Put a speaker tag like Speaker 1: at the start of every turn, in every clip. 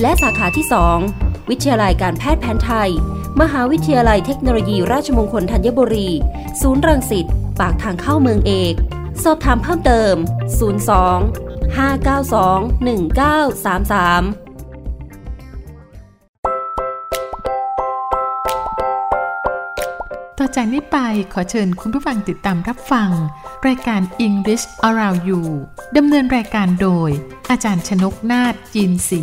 Speaker 1: และสาขาที่ 2 วิทยาลัยการแพทย์แผนไทย มหาวิทยาลัยเทคโนโลยีราชมงคลธัญบุรี ศูนย์รังสิตปากทางเข้าเมืองเอก สอบถามเพิ่มเติม 02 592 1933
Speaker 2: ต่อจากนี้ไปขอเชิญคุณผู้ฟังติดตามรับฟัง รายการ English Around You ดำเนินรายการโดย อาจารย์ชนกนาฏจีนศรี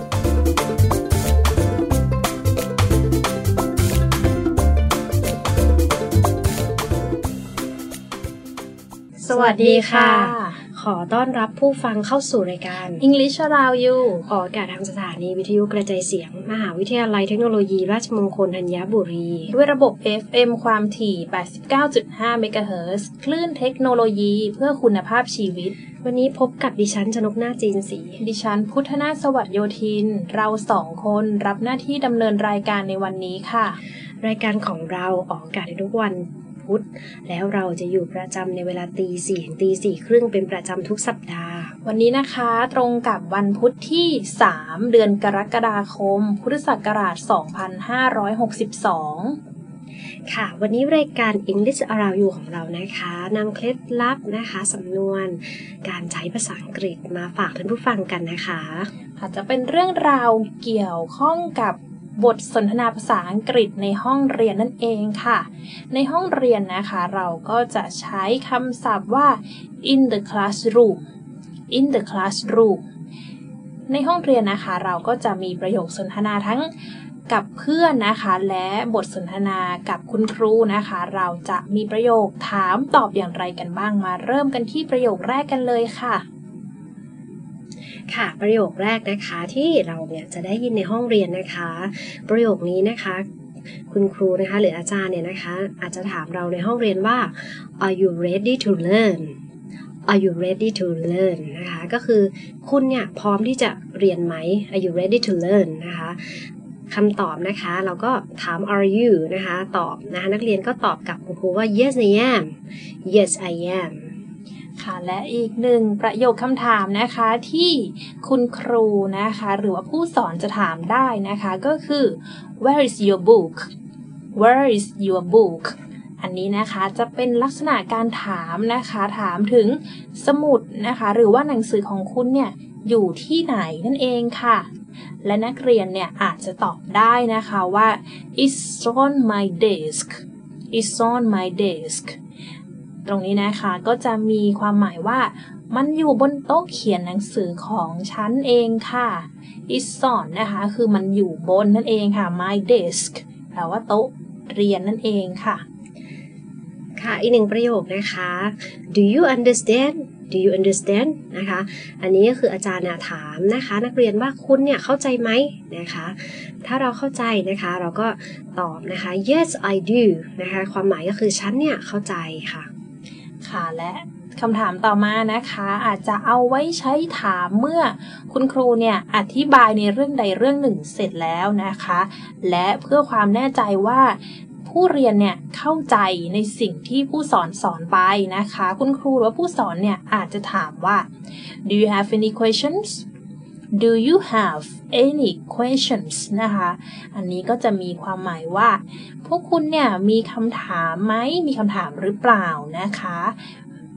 Speaker 3: วัสดีค่ะ ขอต้อนรับผู้ฟังเข้าสู่รายการ
Speaker 4: English Around You
Speaker 3: ออกอากาศทางสถานีวิทยุกระจายเสียง มหาวิทยาลัยเทคโนโลยี ราชมงคลธัญบุรี
Speaker 4: ด้วยระบบ FM ความถี่ 89.5 MHz คลื่นเทคโนโลยีเพื่อคุณภาพชีวิต
Speaker 3: วันนี้พบกับดิฉันชนกหน้าจีนสี
Speaker 4: ดิฉันพุทธนาถสวัสดโยธิน เราสองคนรับหน้าที่ดำเนินรายการในวันนี้ค่ะ
Speaker 3: รายการของเราออกอากาศในทุกวัน พุธ แล้วเราจะอยู่ประจำในเวลาตีสี่ถึงตีสี่ครึ่งเป็นประจำทุกสัปดาห์
Speaker 4: วันนี้นะคะตรงกับวันพุธที่ 3 เดือนกรกฎาคม พุทธศักราช 2562
Speaker 3: ค่ะ วันนี้รายการ English Around You ของเรานะคะนำเคล็ดลับนะคะสำนวนการใช้ภาษาอังกฤษมาฝากท่านผู้ฟังกันนะคะ
Speaker 4: อาจจะเป็นเรื่องราวเกี่ยวข้องกับ บทสนทนาภาษาอังกฤษในห้องเรียนนั่นเองค่ะ ในห้องเรียนนะคะเราก็จะใช้คำศัพท์ว่า in the classroom in the classroom ในห้องเรียนนะคะเราก็จะมีประโยคสนทนาทั้งกับเพื่อนนะคะและบทสนทนากับคุณครูนะคะ เราจะมีประโยคถามตอบอย่างไรกันบ้างมาเริ่มกันที่ประโยคแรกกันเลยค่ะ
Speaker 3: ค่ะ ประโยคแรกนะคะที่เราเนี่ยจะได้ยินในห้องเรียนนะคะ ประโยคนี้นะคะคุณครูนะคะหรืออาจารย์เนี่ยนะคะ อาจจะถามเราในห้องเรียนว่า are you ready to learn are you ready to learn นะคะ ก็คือคุณเนี่ยพร้อมที่จะเรียนไหม are you ready to learn นะคะคำตอบนะคะ เราก็ถาม are you นะคะ ตอบนะคะนักเรียนก็ตอบกับคุณครูว่า yes I am yes I am
Speaker 4: ค่ะและอีกหนึ่งประโยคคำถามนะคะที่คุณครูนะคะ หรือว่าผู้สอนจะถามได้นะคะก็คือ where is your book where is your book อันนี้นะคะจะเป็นลักษณะการถามนะคะ ถามถึงสมุดนะคะ หรือว่าหนังสือของคุณเนี่ยอยู่ที่ไหนนั่นเองค่ะ และนักเรียนเนี่ยอาจจะตอบได้นะคะว่า it's on my desk it's on my desk ตรงนี้นะคะก็จะมีความหมายว่า มันอยู่บนโต๊ะเขียนหนังสือของฉันเองค่ะ is on นะคะ คือมันอยู่บนนั่นเองค่ะ my desk แปลว่าโต๊ะเรียนนั่นเองค่ะ
Speaker 3: ค่ะ อีกหนึ่งประโยคนะคะ do you understand do you understand นะคะ อันนี้ก็คืออาจารย์ถามนะคะ นักเรียนว่าคุณเนี่ยเข้าใจไหมนะคะ ถ้าเราเข้าใจนะคะเราก็ตอบนะคะ yes I do นะคะ ความหมายก็คือฉันเนี่ยเข้าใจค่ะ
Speaker 4: ค่ะและคำถามต่อมานะคะ อาจจะเอาไว้ใช้ถามเมื่อคุณครูเนี่ยอธิบายในเรื่องใดเรื่องหนึ่งเสร็จแล้วนะคะ และเพื่อความแน่ใจว่าผู้เรียนเนี่ยเข้าใจในสิ่งที่ผู้สอนสอนไปนะคะ คุณครูหรือว่าผู้สอนเนี่ยอาจจะถามว่า do you have any questions do you have any questions นะคะ อันนี้ก็จะมีความหมายว่า พวกคุณเนี่ยมีคำถามไหม มีคำถามหรือเปล่านะคะ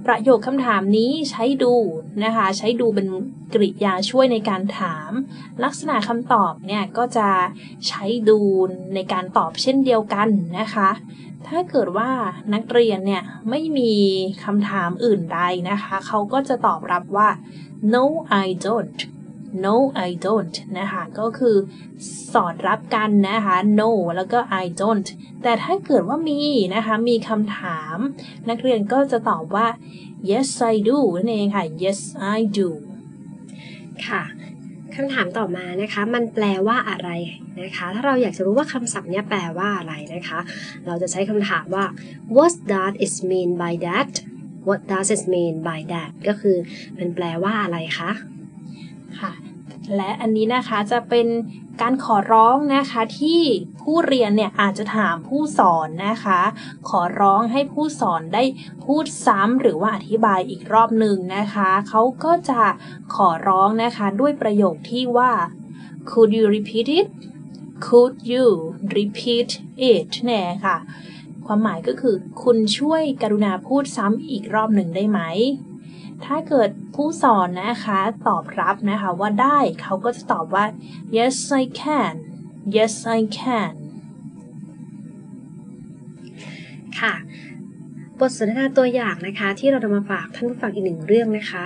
Speaker 4: ประโยคคำถามนี้ใช้ดูนะคะ ใช้ดูเป็นกริยาช่วยในการถาม ลักษณะคำตอบเนี่ยก็จะใช้ดูในการตอบเช่นเดียวกันนะคะถ้าเกิดว่านักเรียนเนี่ยไม่มีคำถามอื่นใดนะคะ เขาก็จะตอบรับว่า no I don't no I don't นะคะ ก็คือสอดรับกันนะคะ no แล้วก็ I don't แต่ถ้าเกิดว่ามีนะคะ มีคำถาม นักเรียนก็จะตอบว่า yes I do นั่นเองค่ะ yes I do
Speaker 3: ค่ะคำถามต่อมานะคะ มันแปลว่าอะไรนะคะ ถ้าเราอยากจะรู้ว่าคำศัพท์เนี้ยแปลว่าอะไรนะคะ เราจะใช้คำถามว่า what does it mean by that what does it mean by that ก็คือมันแปลว่าอะไรคะ
Speaker 4: ค่ะ และอันนี้นะคะจะเป็นการขอร้องนะคะที่ผู้เรียนเนี่ยอาจจะถามผู้สอนนะคะ ขอร้องให้ผู้สอนได้พูดซ้ำหรือว่าอธิบายอีกรอบหนึ่งนะคะเขาก็จะขอร้องนะคะด้วยประโยคที่ว่า could you repeat it could you repeat it แน่ค่ะ ความหมายก็คือคุณช่วยกรุณาพูดซ้ำอีกรอบหนึ่งได้ไหม ถ้าเกิดผู้สอนนะคะตอบรับนะคะว่าได้เขาก็จะตอบว่า yes I can yes I can
Speaker 3: ค่ะ บทสนทนาตัวอย่างนะคะ ที่เรานำมาฝากท่านผู้ฟังอีกหนึ่งเรื่องนะคะ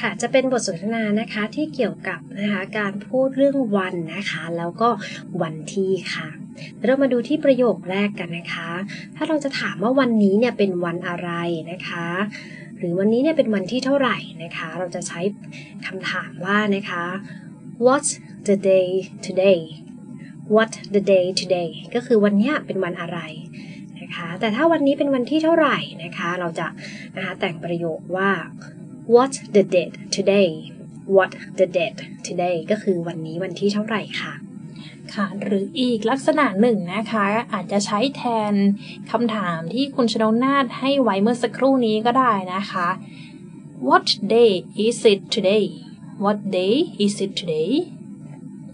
Speaker 3: ค่ะจะเป็นบทสนทนานะคะที่เกี่ยวกับนะคะการพูดเรื่องวันนะคะ แล้วก็วันที่ค่ะ เรามาดูที่ประโยคแรกกันนะคะ ถ้าเราจะถามว่าวันนี้เนี่ยเป็นวันอะไรนะคะ หรือวันนี้เนี่ยเป็นวันที่เท่าไหร่นะคะ เราจะใช้คำถามว่านะคะ what's the day today what the day today ก็คือวันเนี้ยเป็นวันอะไรนะคะ แต่ถ้าวันนี้เป็นวันที่เท่าไหร่นะคะ เราจะนะคะแต่งประโยคว่า what the date today what the date today ก็คือวันนี้วันที่เท่าไหร่ค่ะ
Speaker 4: ค่ะ หรืออีกลักษณะหนึ่งนะคะ อาจจะใช้แทนคำถามที่คุณชนกนาฏให้ไว้เมื่อสักครู่นี้ก็ได้นะคะ What day is it today What day is it today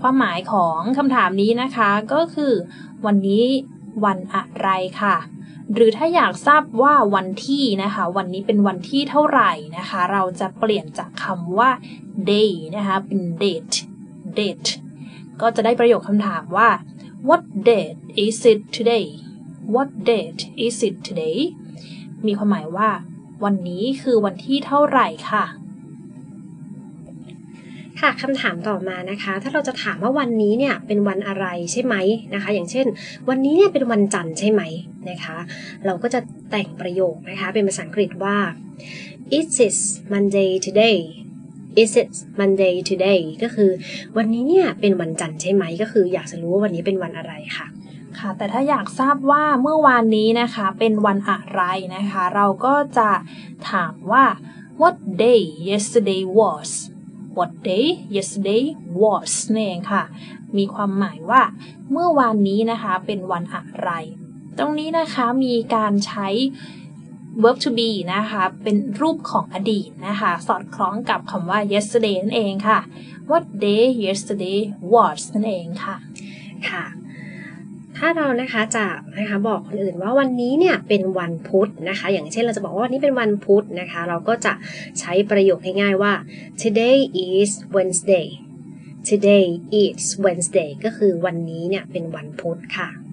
Speaker 4: ความหมายของคำถามนี้นะคะก็คือ วันนี้วันอะไรค่ะ หรือถ้าอยากทราบว่าวันที่นะคะ วันนี้เป็นวันที่เท่าไหร่นะคะ เราจะเปลี่ยนจากคำว่า day นะคะเป็น date date ก็จะได้ประโยคคำถามว่า what date is it today what date is it today มีความหมายว่า วันนี้คือวันที่เท่าไหร่ค่ะ
Speaker 3: ค่ะคำถามต่อมานะคะ ถ้าเราจะถามว่าวันนี้เนี่ยเป็นวันอะไรใช่ไหมนะคะ อย่างเช่น วันนี้เนี่ยเป็นวันจันทร์ใช่ไหมนะคะ เราก็จะแต่งประโยคนะคะ เป็นภาษาอังกฤษว่า It is Monday today Is it Monday today ก็คือวันนี้เนี่ยเป็นวันจันทร์ใช่ไหม ก็คืออยากจะรู้ว่าวันนี้เป็นวันอะไรค่ะ
Speaker 4: ค่ะแต่ถ้าอยากทราบว่าเมื่อวานนี้นะคะเป็นวันอะไรนะคะ เราก็จะถามว่า what day yesterday was what day yesterday was นั่นเองค่ะ มีความหมายว่าเมื่อวานนี้นะคะเป็นวันอะไร ตรงนี้นะคะมีการใช้ verb to be นะคะ เป็นรูปของอดีตนะคะ สอดคล้องกับคำว่า yesterday นั่นเองค่ะ what day yesterday was นั่นเองค่ะ
Speaker 3: ค่ะ ถ้าเรานะคะจะนะคะบอกคนอื่นว่าวันนี้เนี่ยเป็นวันพุธนะคะ อย่างเช่นเราจะบอกว่าวันนี้เป็นวันพุธนะคะ เราก็จะใช้ประโยคง่ายๆว่า today is Wednesday today is Wednesday ก็คือวันนี้เนี่ยเป็นวันพุธค่ะ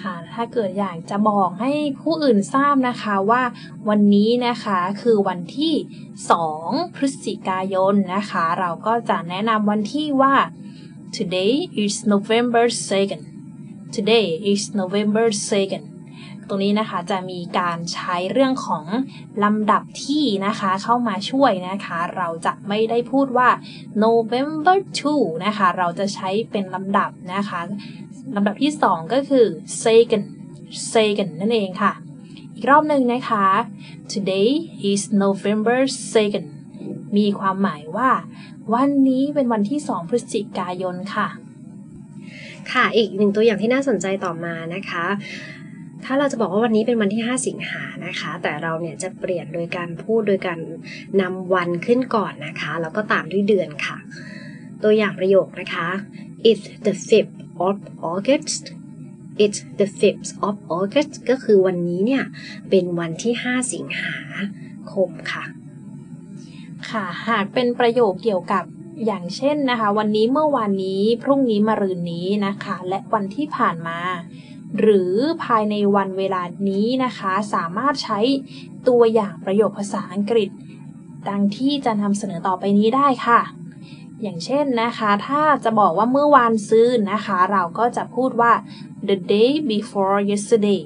Speaker 4: ค่ะถ้าเกิดอยากจะบอกให้ผู้อื่นทราบนะคะว่าวันนี้นะคะคือวันที่ 2 พฤศจิกายนนะคะ เราก็จะแนะนำวันที่ว่า today is November 2nd today is November 2nd ตรงนี้นะคะจะมีการใช้เรื่องของลำดับที่นะคะเข้ามาช่วยนะคะ เราจะไม่ได้พูดว่า November 2นะคะ เราจะใช้เป็นลำดับนะคะ ลำดับที่ 2 ก็คือ second second นั่นเองค่ะ อีกรอบหนึ่งนะคะ today is November 2nd มีความหมายว่า วันนี้เป็นวันที่ 2 พฤศจิกายนค่ะ
Speaker 3: ค่ะ อีกหนึ่งตัวอย่างที่น่าสนใจต่อมานะคะ ถ้าเราจะบอกว่าวันนี้เป็นวันที่ 5 สิงหานะคะ แต่เราเนี่ยจะเปลี่ยนโดยการพูดโดยการนำวันขึ้นก่อนนะคะ แล้วก็ตามด้วยเดือนค่ะ ตัวอย่างประโยคนะคะ it's the 5th of August it's the 5th of August ก็คือวันนี้เนี่ย เป็นวันที่ 5 สิงหาคมค่ะ
Speaker 4: ค่ะ หากเป็นประโยคเกี่ยวกับอย่างเช่นนะคะ วันนี้เมื่อวานนี้พรุ่งนี้มะรืนนี้นะคะ และวันที่ผ่านมา หรือภายในวันเวลานี้นะคะ สามารถใช้ตัวอย่างประโยคภาษาอังกฤษ ดังที่จะนำเสนอต่อไปนี้ได้ค่ะ อย่างเช่นนะคะ ถ้าจะบอกว่าเมื่อวานซื้อนะคะ เราก็จะพูดว่า the day before yesterday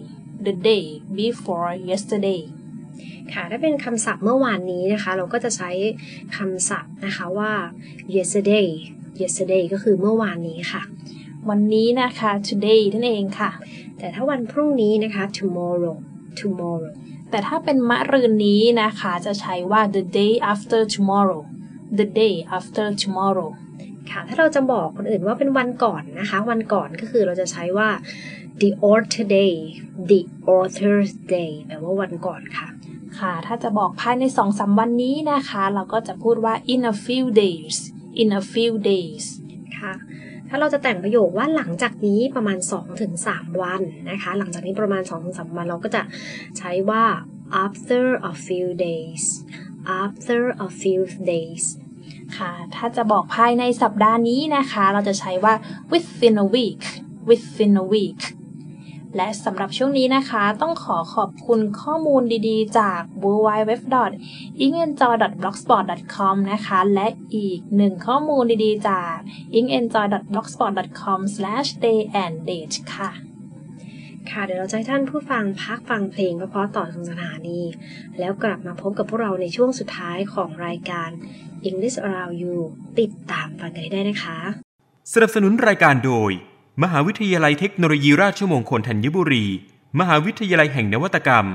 Speaker 4: the day before yesterday
Speaker 3: ค่ะถ้าเป็นคำศัพท์เมื่อวานนี้นะคะ เราก็จะใช้คำศัพท์นะคะว่า yesterday yesterday ก็คือเมื่อวานนี้ค่ะ
Speaker 4: วันนี้นะคะ today นั่นเองค่ะ
Speaker 3: แต่ถ้าวันพรุ่งนี้นะคะ tomorrow tomorrow
Speaker 4: แต่ถ้าเป็นมะรืนนี้นะคะ จะใช้ว่า the day after tomorrow the day after tomorrow
Speaker 3: ค่ะ ถ้าเราจะบอกคนอื่นว่าเป็นวันก่อนนะคะ วันก่อนก็คือเราจะใช้ว่า the author day the author's day แปลว่าวันก่อนค่ะ
Speaker 4: ค่ะ ถ้าจะบอกภายในสองสามวันนี้นะคะ เราก็จะพูดว่า in a few days in a few days
Speaker 3: ค่ะถ้าเราจะแต่งประโยคว่าหลังจากนี้ประมาณ 2-3 วันนะคะ หลังจากนี้ประมาณ 2-3 วันเราก็จะใช้ว่า after a few days after a few days
Speaker 4: ค่ะ ถ้าจะบอกภายในสัปดาห์นี้นะคะ เราจะใช้ว่า within a week within a week และสำหรับช่วงนี้นะคะ ต้องขอขอบคุณข้อมูลดีๆ จาก w w w i n g e n j o y b l o g s p o t c o m นะคะ และอีกหนึ่งข้อมูลดีๆ จาก i n g e n j o y b l o g s p o t c o m d a y a n d d a t e ค่ะ
Speaker 3: ค่ะเดี๋ยวเราจะให้ท่านผู้ฟังพักฟังเพลงเพราะๆต่อทางสถานี แล้วกลับมาพบกับพวกเราในช่วงสุดท้ายของรายการ English Around You ติดตามฟังกันได้นะคะ
Speaker 5: สนับสนุนรายการโดย มหาวิทยาลัยเทคโนโลยีราชมงคลธัญบุรี มหาวิทยาลัยแห่งนวัตกรรม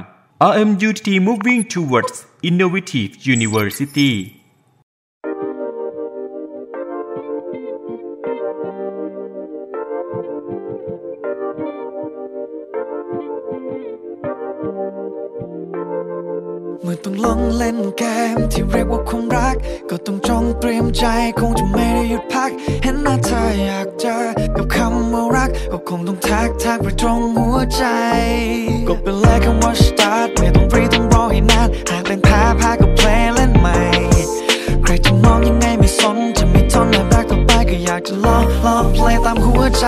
Speaker 5: RMUTT Moving Towards Innovative University
Speaker 6: ล่นเกมที่เรียกว่าความรัก ก็ต้องจงเตรียมใจคงจะไม่ได้หยุดพัก เห็นหน้าเธออยากเจอกับคำว่ารัก ก็คงต้องทักทักไปตรงหัวใจ ก็เป็นเลยคำว่า start ไม่ต้องรีต้องรอให้นานหากเป็นแพ้พาก็ play เล่นใหม่ ใครจะมองยังไงไม่สนจะไม่ทนและรักต่อไปก็อยากจะลองลอง play ตามหัวใจ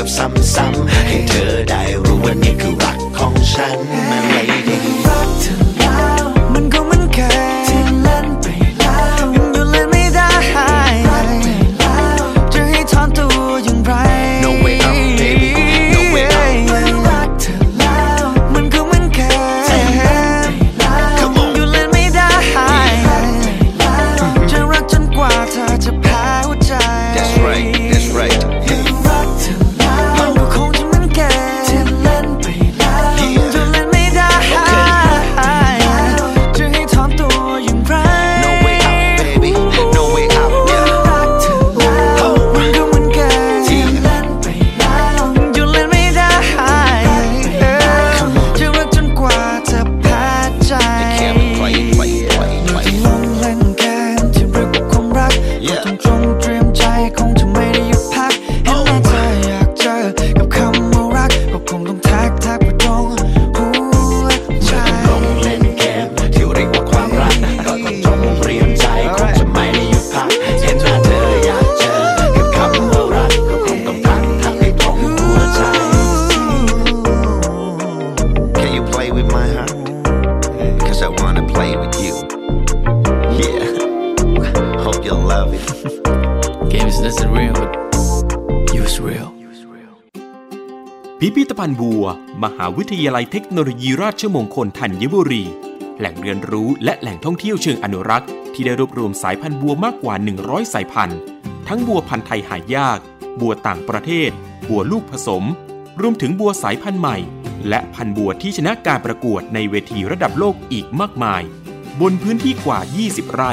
Speaker 6: แบ
Speaker 7: บซ้ำๆ Hope you'll love it
Speaker 8: Game is not real, but you is real.
Speaker 5: พิพิธภัณฑ์บัว มหาวิทยาลัยเทคโนโลยีราชมงคลธัญบุรี แหล่งเรียนรู้และแหล่งท่องเที่ยวเชิงอนุรักษ์ ที่ได้รวบรวมสายพันธุ์บัวมากกว่า 100 สายพันธุ์ ทั้งบัวพันธุ์ไทยหายาก บัวต่างประเทศ บัวลูกผสม รวมถึงบัวสายพันธุ์ใหม่ และพันธุ์บัวที่ชนะการประกวดในเวทีระดับโลกอีกมากมาย บนพื้นที่กว่า 20 ไร่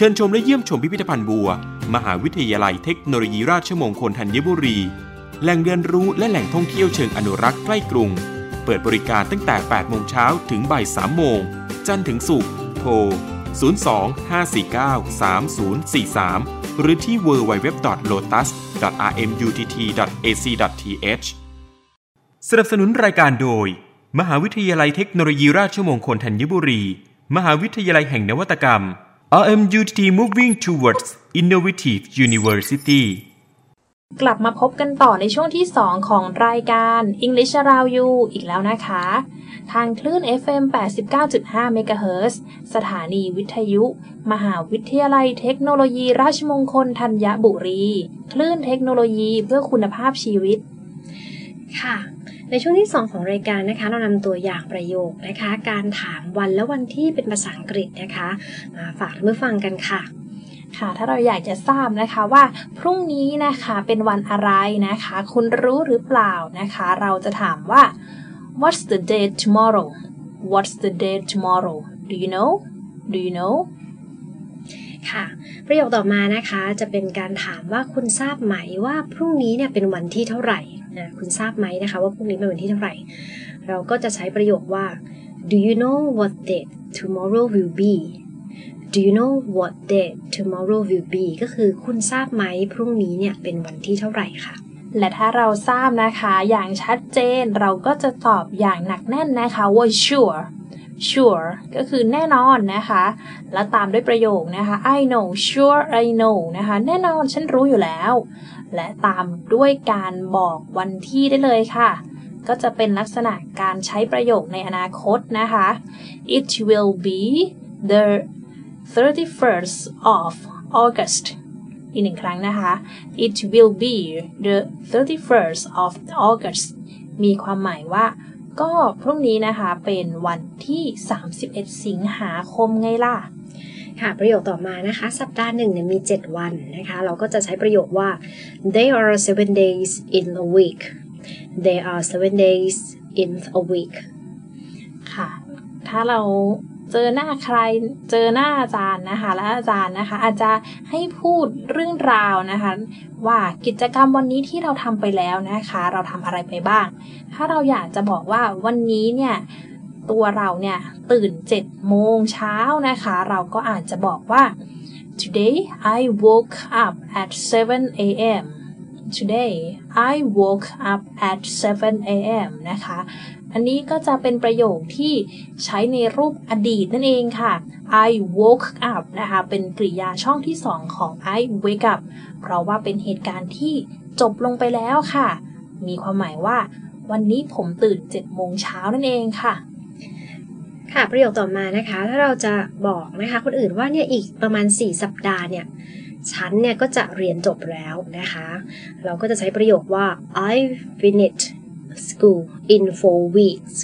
Speaker 5: เชิญชมและเยี่ยมชมพิพิธภัณฑ์บัว มหาวิทยาลัยเทคโนโลยีราชมงคลธัญบุรี แหล่งเรียนรู้และแหล่งท่องเที่ยวเชิงอนุรักษ์ใกล้กรุง เปิดบริการตั้งแต่ 8 โมงเช้าถึงบ่าย 3 โมง จันทร์ถึงศุกร์ โทร 02-549-3043 หรือที่ www.lotus.rmutt.ac.th สนับสนุนรายการโดย มหาวิทยาลัยเทคโนโลยีราชมงคลธัญบุรี มหาวิทยาลัยแห่งนวัตกรรม RMUTT Moving Towards Innovative University
Speaker 4: กลับมาพบกันต่อในช่วงที่ 2 ของรายการ English Around You อีกแล้วนะคะ ทางคลื่น FM 89.5 MHz สถานีวิทยุ มหาวิทยาลัยเทคโนโลยีราชมงคลธัญบุรี คลื่นเทคโนโลยีเพื่อคุณภาพชีวิต
Speaker 3: ค่ะ ในช่วงที่ 2 ของรายการนะคะ เรานำตัวอย่างประโยคนะคะ การถามวันและวันที่เป็นภาษาอังกฤษนะคะมาฝากท่านผู้ฟังกันค่ะ
Speaker 4: ค่ะ ถ้าเราอยากจะทราบนะคะว่า พรุ่งนี้นะคะเป็นวันอะไรนะคะ คุณรู้หรือเปล่านะคะ เราจะถามว่า What's the date tomorrow What's the date tomorrow Do you know Do you know
Speaker 3: ค่ะประโยคต่อมานะคะจะเป็นการถามว่าคุณทราบไหมว่าพรุ่งนี้เนี่ยเป็นวันที่เท่าไหร่นะ คุณทราบไหมนะคะว่าพรุ่งนี้เป็นวันที่เท่าไหร่ เราก็จะใช้ประโยคว่า Do you know what date tomorrow will be Do you know what date tomorrow will be ก็คือคุณทราบไหมพรุ่งนี้เนี่ยเป็นวันที่เท่าไหร่ค่ะ
Speaker 4: และถ้าเราทราบนะคะอย่างชัดเจนเราก็จะตอบอย่างหนักแน่นนะคะว่า sure sure ก็คือแน่นอนนะคะ แล้วตามด้วยประโยคนะคะ I know sure I know นะคะ แน่นอนฉันรู้อยู่แล้ว และตามด้วยการบอกวันที่ได้เลยค่ะ ก็จะเป็นลักษณะการใช้ประโยคในอนาคตนะคะ It will be the 31st of August อีกหนึ่งครั้งนะคะ It will be the 31st of August มีความหมายว่า ก็พรุ่งนี้นะคะเป็นวันที่ 31 สิงหาคมไงล่ะ
Speaker 3: ค่ะประโยคต่อมานะคะ สัปดาห์หนึ่งเนี่ยมี 7 วันนะคะ เราก็จะใช้ประโยคว่า there are seven days in a week there are seven days in a week
Speaker 4: ค่ะ ถ้าเราเจอหน้าใครเจอหน้าอาจารย์นะคะ และอาจารย์นะคะ อาจจะให้พูดเรื่องราวนะคะ ว่ากิจกรรมวันนี้ที่เราทำไปแล้วนะคะ เราทำอะไรไปบ้าง ถ้าเราอยากจะบอกว่าวันนี้เนี่ย ตัวเราเนี่ยตื่น7โมงเช้านะคะ เราก็อาจจะบอกว่า today I woke up at 7 a.m. today I woke up at 7 a.m. นะคะ อันนี้ก็จะเป็นประโยคที่ใช้ในรูปอดีตนั่นเองค่ะ I woke up นะคะ เป็นกริยาช่องที่ 2 ของ I wake up เพราะว่าเป็นเหตุการณ์ที่จบลงไปแล้วค่ะ มีความหมายว่า วันนี้ผมตื่น7โมงเช้านั่นเองค่ะ
Speaker 3: ค่ะประโยคต่อมานะคะ ถ้าเราจะบอกนะคะคนอื่นว่าเนี่ยอีกประมาณ 4 สัปดาห์เนี่ยฉันเนี่ยก็จะเรียนจบแล้วนะคะ เราก็จะใช้ประโยคว่า I finished school in four weeks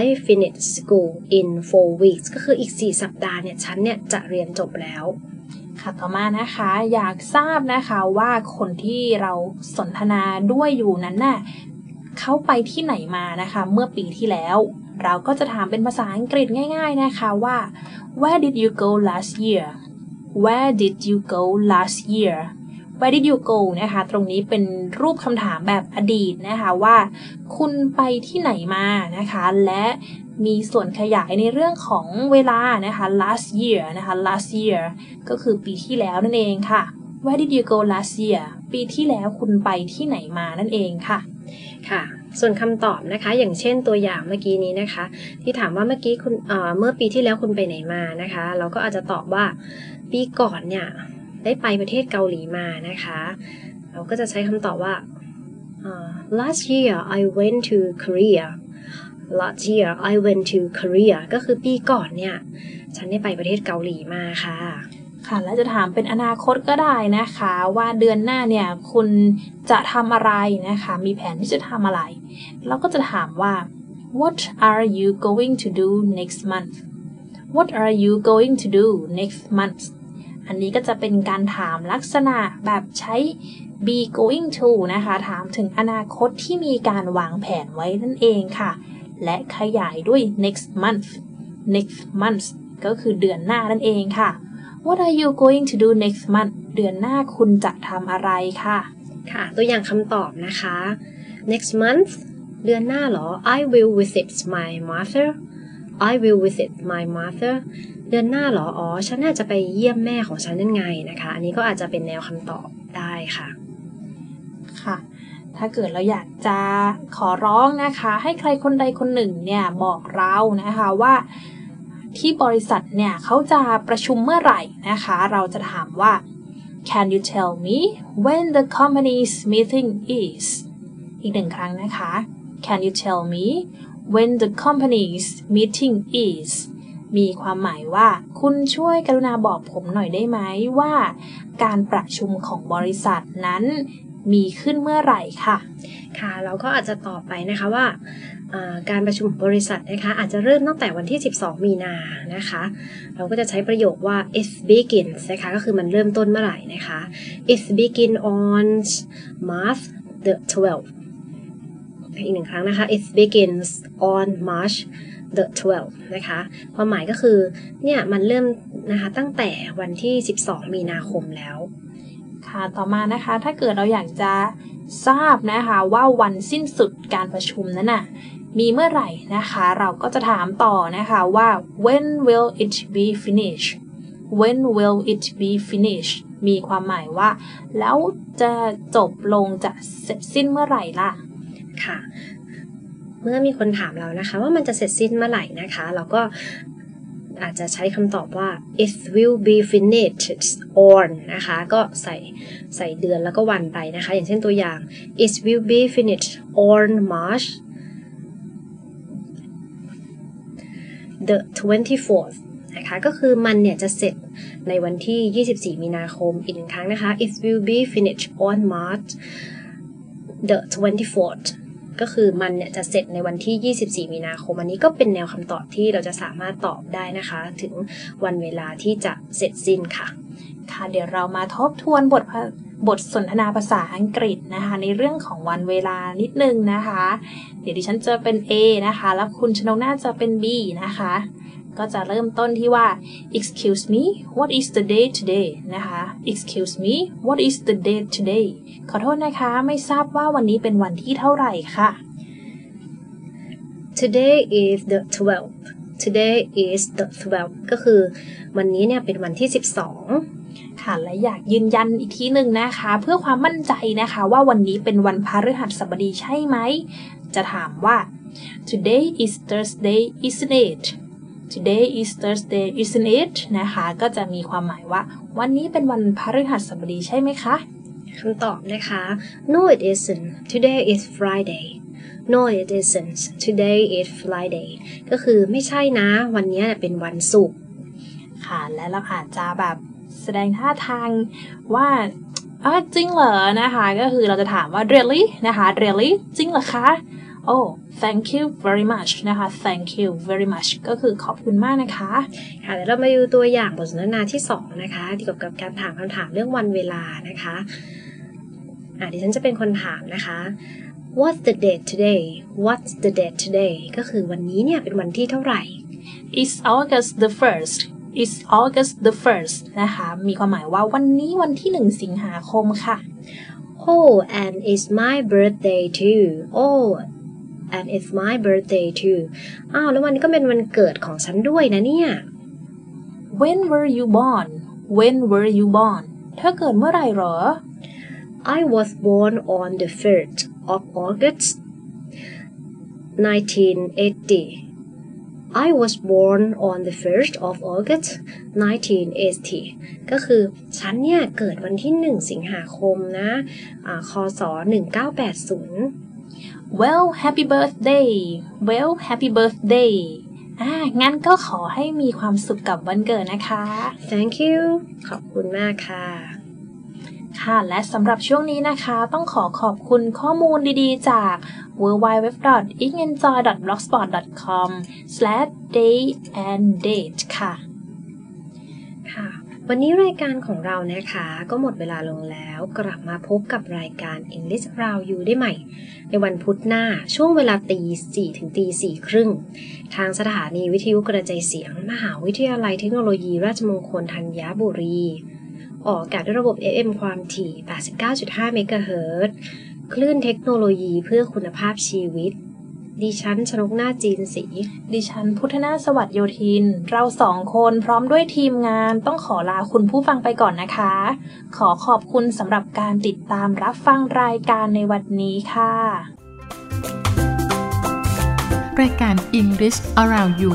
Speaker 3: I finished school in four weeks ก็คืออีก 4 สัปดาห์เนี่ยฉันเนี่ยจะเรียนจบแล้ว
Speaker 4: ค่ะต่อมานะคะอยากทราบนะคะว่าคนที่เราสนทนาด้วยอยู่นั้นน่ะเขาไปที่ไหนมานะคะ เมื่อปีที่แล้ว เราก็จะถามเป็นภาษาอังกฤษง่ายๆนะคะว่า where did you go last year where did you go last year where did you go นะคะ ตรงนี้เป็นรูปคำถามแบบอดีตนะคะว่า คุณไปที่ไหนมานะคะ และมีส่วนขยายในเรื่องของเวลานะคะ last year นะคะ last year ก็คือปีที่แล้วนั่นเองค่ะ where did you go last year ปีที่แล้วคุณไปที่ไหนมานั่นเองค่ะ
Speaker 3: ค่ะ ส่วนคำตอบนะคะ อย่างเช่นตัวอย่างเมื่อกี้นี้นะคะ ที่ถามว่าเมื่อกี้คุณเเมื่อปีที่แล้วคุณไปไหนมานะคะ เราก็อาจจะตอบว่าปีก่อนเนี่ยได้ไปประเทศเกาหลีมานะคะ เราก็จะใช้คำตอบว่า uh, last year I went to Korea last year I went to Korea ก็คือปีก่อนเนี่ย ฉันได้ไปประเทศเกาหลีมาค่ะ
Speaker 4: ค่ะ แล้วจะถามเป็นอนาคตก็ได้นะคะ ว่าเดือนหน้าเนี่ยคุณจะทำอะไรนะคะ มีแผนที่จะทำอะไรเราก็จะถามว่า what are you going to do next month what are you going to do next month อันนี้ก็จะเป็นการถามลักษณะแบบใช้ be going to นะคะ ถามถึงอนาคตที่มีการวางแผนไว้นั่นเองค่ะ และขยายด้วย next month next month ก็คือเดือนหน้านั่นเองค่ะ What are you going to do next month เดือนหน้าคุณจะทำอะไรค่ะ
Speaker 3: ค่ะ ตัวอย่างคำตอบนะคะ next month เดือนหน้าเหรอ I will visit my mother I will visit my mother เดือนหน้าเหรอ อ๋อ ฉันน่าจะไปเยี่ยมแม่ของฉันนั่นไงนะคะ อันนี้ก็อาจจะเป็นแนวคำตอบได้ค่ะ
Speaker 4: ค่ะ ถ้าเกิดเราอยากจะขอร้องนะคะ ให้ใครคนใดคนหนึ่งเนี่ยบอกเรานะคะว่า ที่บริษัทเนี่ยเขาจะประชุมเมื่อไหร่นะคะ เราจะถามว่า Can you tell me when the company's meeting is อีกหนึ่งครั้งนะคะ Can you tell me when the company's meeting is มีความหมายว่า คุณช่วยกรุณาบอกผมหน่อยได้ไหมว่า การประชุมของบริษัทนั้นมีขึ้นเมื่อไหร่ค่ะ
Speaker 3: ค่ะ เราก็อาจจะตอบไปนะคะว่า การประชุมบริษัทนะคะอาจจะเริ่มตั้งแต่วันที่ 12 มีนานะคะ เราก็จะใช้ประโยคว่า it begins นะคะก็คือมันเริ่มต้นเมื่อไหร่นะคะ it begin on March the 12อีกหนึ่งครั้งนะคะ it begins on March the 12 นะคะ ความหมายก็คือ เนี่ย มันเริ่มนะคะตั้งแต่วันที่ 12 มีนาคมแล้ว
Speaker 4: ค่ะ ต่อมานะคะ ถ้าเกิดเราอยากจะทราบนะคะว่าวันสิ้นสุดการประชุมนั้นน่ะ มีเมื่อไหร่นะคะ เราก็จะถามต่อนะคะว่า when will it be finished when will it be finished มีความหมายว่า แล้วจะจบลงจะเสร็จสิ้นเมื่อไหร่ล่ะ
Speaker 3: ค่ะ เมื่อมีคนถามเรานะคะ ว่ามันจะเสร็จสิ้นเมื่อไหร่นะคะ เราก็อาจจะใช้คำตอบว่า it will be finished on นะคะ ก็ใส่ใส่เดือนแล้วก็วันไปนะคะ อย่างเช่นตัวอย่าง it will be finished on March the 24th นะคะก็คือมันเนี่ยจะเสร็จในวันที่ 24 มีนาคมอีกหนึ่งครั้งนะคะ it will be finished on March the 24th ก็คือมันเนี่ยจะเสร็จในวันที่ 24 มีนาคม อันนี้ก็เป็นแนวคำตอบที่เราจะสามารถตอบได้นะคะ ถึงวันเวลาที่จะเสร็จสิ้นค่ะ
Speaker 4: ค่ะเดี๋ยวเรามาทบทวนบทบทสนทนาภาษาอังกฤษนะคะ ในเรื่องของวันเวลานิดนึงนะคะ เดี๋ยวดิฉันจะเป็น A นะคะ แล้วคุณชนกน่าจะเป็น B นะคะ ก็จะเริ่มต้นที่ว่า excuse me what is the day today นะคะ excuse me what is the date today ขอโทษนะคะไม่ทราบว่าวันนี้เป็นวันที่เท่าไหร่ค่ะ
Speaker 3: today is the 12th today is the 12th ก็คือวันนี้เนี่ยเป็นวันที่ 12
Speaker 4: ค่ะและอยากยืนยันอีกทีหนึ่งนะคะ เพื่อความมั่นใจนะคะว่าวันนี้เป็นวันพฤหัสบดีใช่ไหม จะถามว่า today is Thursday isn't it today is Thursday isn't it นะคะ ก็จะมีความหมายว่า วันนี้เป็นวันพฤหัสบดีใช่ไหมคะ
Speaker 3: คำตอบนะคะ no it isn't today is Friday no it isn't today is Friday ก็คือไม่ใช่นะ วันนี้เป็นวันศุกร์
Speaker 4: ค่ะ และเราอาจจะแบบ แสดงท่าทางว่าอะจริงเหรอนะคะ ก็คือเราจะถามว่า really นะคะ really จริงเหรอคะ oh thank you very much นะคะ thank you very much ก็คือขอบคุณมากนะคะ
Speaker 3: ค่ะเดี๋ยวเรามาดูตัวอย่างบทสนทนาที่ 2 นะคะเกี่ยวกับการถามคำถามเรื่องวันเวลานะคะอะดิฉันจะเป็นคนถามนะคะ What's the date today What's the date today ก็คือวันนี้เนี่ยเป็นวันที่เท่าไหร่
Speaker 4: is August the first is August the first นะคะ มีความหมายว่าวันนี้วันที่ 1 สิงหาคมค่ะ
Speaker 3: Oh and it's my birthday too Oh and it's my birthday too อ้าวแล้ววันนี้ก็เป็นวันเกิดของฉันด้วยนะเนี่ย
Speaker 4: when were you born when were you born เธอเกิดเมื่อไหร่หรอ
Speaker 3: I was born on the 1st of August 1980 I was born on the 1st of August 1980 ก็คือฉันเนี่ยเกิดวันที่ 1 สิงหาคมนะะคศ1980
Speaker 4: well happy birthday well happy birthday อ่างั้นก็ขอให้มีความสุขกับวันเกิดนะคะ
Speaker 3: thank you ขอบคุณมากค่ะ
Speaker 4: ค่ะ และสำหรับช่วงนี้นะคะ ต้องขอขอบคุณข้อมูลดีๆ จาก w w w i n g e n j o y b l o g s p o t c o m day and date ค่ะ
Speaker 3: ค่ะ วันนี้รายการของเรานะคะ ก็หมดเวลาลงแล้ว กลับมาพบกับรายการ English Round You ได้ใหม่ ในวันพุธหน้าช่วงเวลาตีสี่ถึงตีสี่ครึ่ง ทางสถานีวิทยุกระจายเสียง มหาวิทยาลัยเทคโนโลยี ราชมงคลธัญบุรี ออกอากาศด้วยระบบ AM ความถี่ 89.5 เมกะเฮิรตซ์คลื่นเทคโนโลยีเพื่อคุณภาพชีวิต ดิฉันชนกหน้าจีนสี
Speaker 4: ดิฉันพุทธนาสวัสดโยธิน เราสองคนพร้อมด้วยทีมงานต้องขอลาคุณผู้ฟังไปก่อนนะคะ ขอขอบคุณสำหรับการติดตามรับฟังรายการในวันนี้ค่ะ
Speaker 2: รายการ English Around You